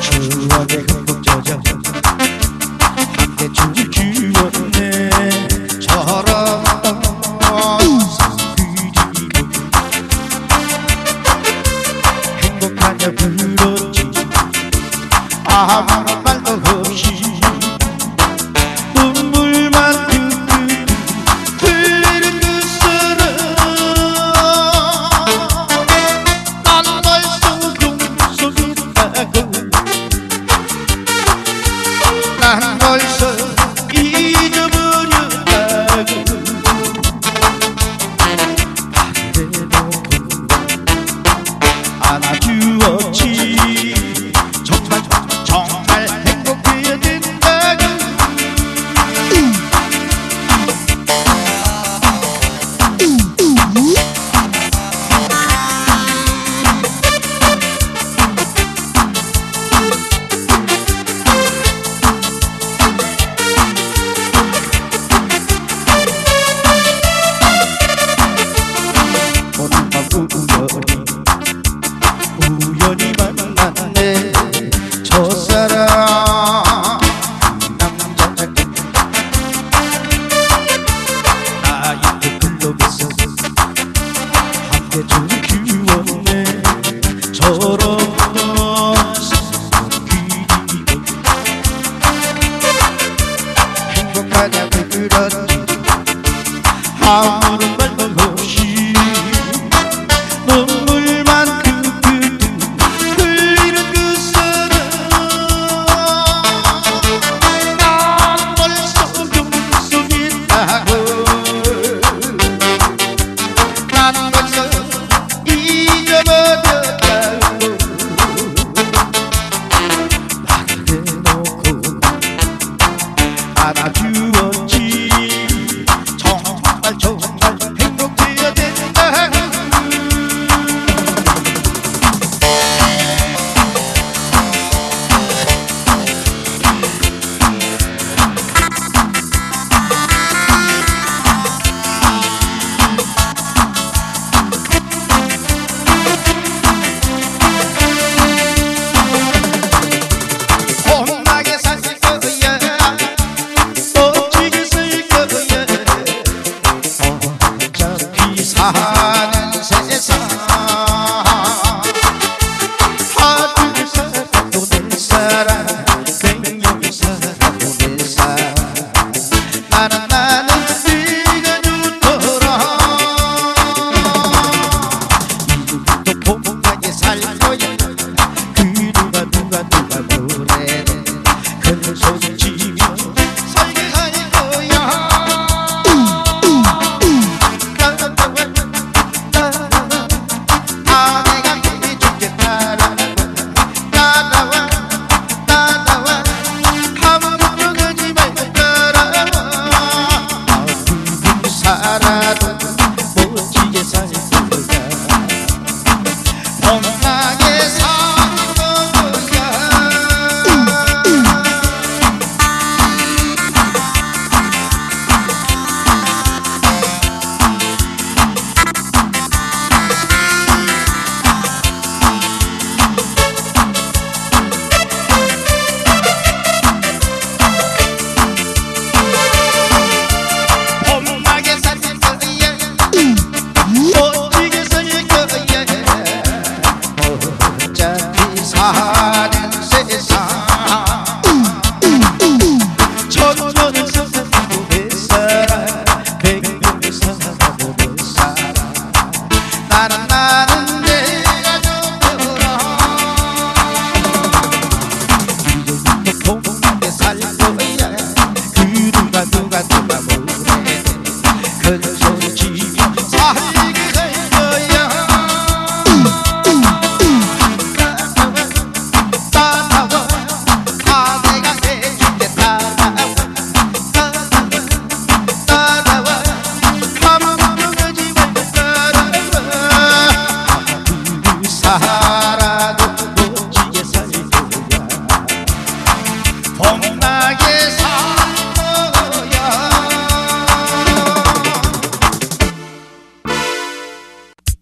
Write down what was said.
추억에 흠뻑 젖어 내 춤을 추었네 사랑한 그리고 행복하냐 불렀지 아. adoro रात